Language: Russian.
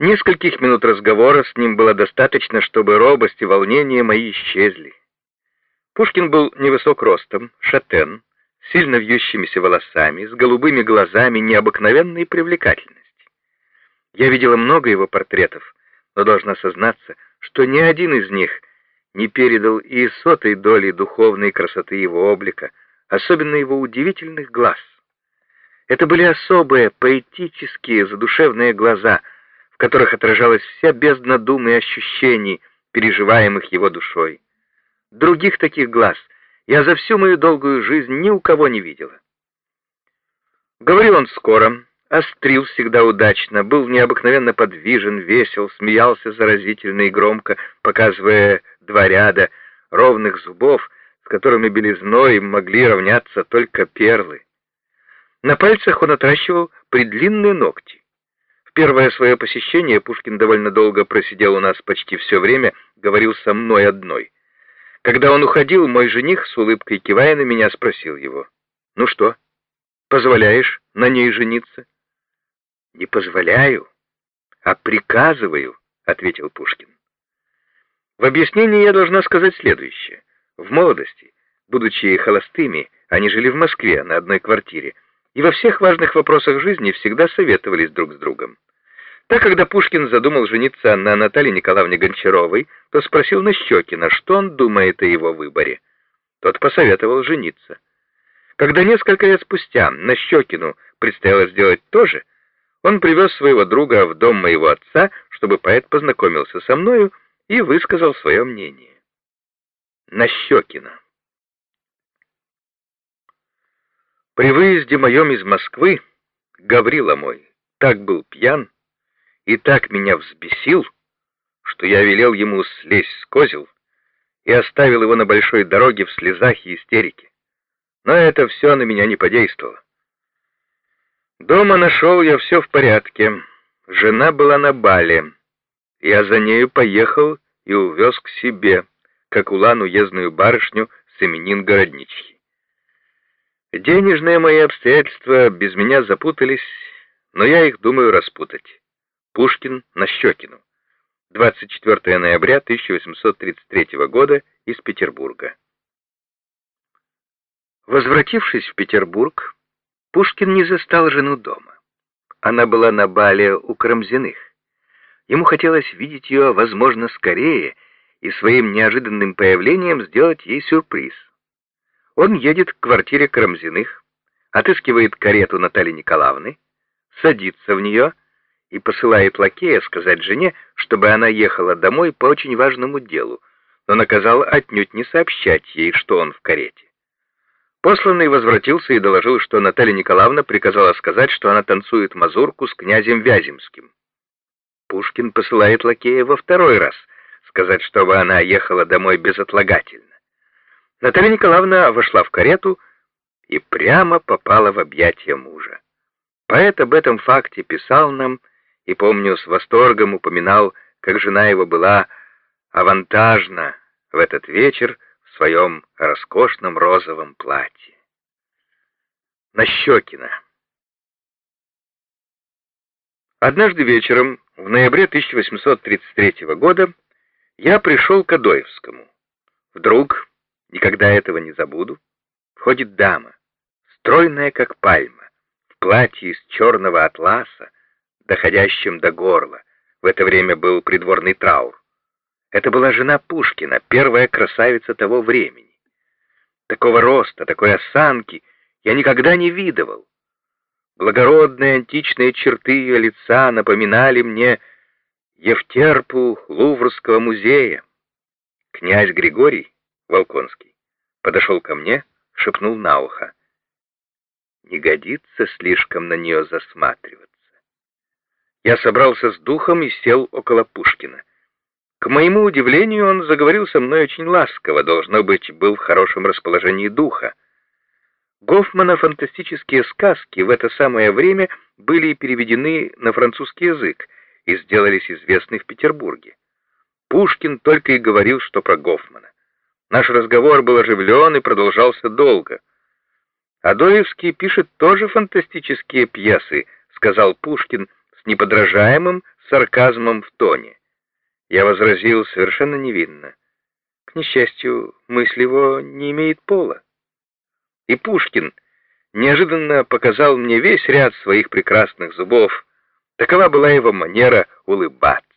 Нескольких минут разговора с ним было достаточно, чтобы робость и волнение мои исчезли. Пушкин был невысок ростом, шатен, сильно вьющимися волосами, с голубыми глазами необыкновенной привлекательности. Я видела много его портретов, но должна сознаться, что ни один из них не передал и сотой доли духовной красоты его облика, особенно его удивительных глаз. Это были особые, поэтические, задушевные глаза — которых отражалась вся бездна дум и ощущений, переживаемых его душой. Других таких глаз я за всю мою долгую жизнь ни у кого не видела. Говорил он скоро, острил всегда удачно, был необыкновенно подвижен, весел, смеялся заразительно и громко, показывая два ряда ровных зубов, с которыми белизной могли равняться только перлы. На пальцах он отращивал предлинные ногти первое свое посещение Пушкин довольно долго просидел у нас почти все время, говорил со мной одной. Когда он уходил, мой жених, с улыбкой кивая на меня, спросил его, «Ну что, позволяешь на ней жениться?» «Не позволяю, а приказываю», — ответил Пушкин. В объяснении я должна сказать следующее. В молодости, будучи холостыми, они жили в Москве на одной квартире, и во всех важных вопросах жизни всегда советовались друг с другом. Так, когда Пушкин задумал жениться на Наталье Николаевне Гончаровой, то спросил Нащекина, что он думает о его выборе. Тот посоветовал жениться. Когда несколько лет спустя Нащекину предстояло сделать то же, он привез своего друга в дом моего отца, чтобы поэт познакомился со мною и высказал свое мнение. Нащекина. При выезде моем из Москвы Гаврила мой так был пьян, и так меня взбесил, что я велел ему слезть с козел и оставил его на большой дороге в слезах и истерике. Но это все на меня не подействовало. Дома нашел я все в порядке. Жена была на бале. Я за нею поехал и увез к себе, как улан уездную барышню с именин городничьи. Денежные мои обстоятельства без меня запутались, но я их думаю распутать. Пушкин Нащекину. 24 ноября 1833 года из Петербурга. Возвратившись в Петербург, Пушкин не застал жену дома. Она была на бале у Карамзиных. Ему хотелось видеть ее, возможно, скорее, и своим неожиданным появлением сделать ей сюрприз. Он едет к квартире Карамзиных, отыскивает карету Натальи Николаевны, садится в нее и посылает лакея сказать жене, чтобы она ехала домой по очень важному делу, но наказал отнюдь не сообщать ей, что он в карете. Посланный возвратился и доложил, что Наталья Николаевна приказала сказать, что она танцует мазурку с князем Вяземским. Пушкин посылает лакея во второй раз сказать, чтобы она ехала домой безотлагательно. Наталья Николаевна вошла в карету и прямо попала в объятия мужа. Поэт об этом факте писал нам и, помню, с восторгом упоминал, как жена его была авантажна в этот вечер в своем роскошном розовом платье. Нащекина. Однажды вечером, в ноябре 1833 года, я пришел к Адоевскому. Вдруг, никогда этого не забуду, входит дама, стройная как пальма, в платье из черного атласа, доходящим до горла. В это время был придворный траур. Это была жена Пушкина, первая красавица того времени. Такого роста, такой осанки я никогда не видывал. Благородные античные черты ее лица напоминали мне Евтерпу Луврского музея. Князь Григорий Волконский подошел ко мне, шепнул на ухо. Не годится слишком на нее засматриваться. Я собрался с духом и сел около Пушкина. К моему удивлению, он заговорил со мной очень ласково, должно быть, был в хорошем расположении духа. Гофмана фантастические сказки в это самое время были переведены на французский язык и сделались известны в Петербурге. Пушкин только и говорил, что про Гофмана. Наш разговор был оживлен и продолжался долго. «Адоевский пишет тоже фантастические пьесы», — сказал Пушкин, неподражаемым сарказмом в тоне. Я возразил совершенно невинно. К несчастью, мысль его не имеет пола. И Пушкин неожиданно показал мне весь ряд своих прекрасных зубов. Такова была его манера улыбаться.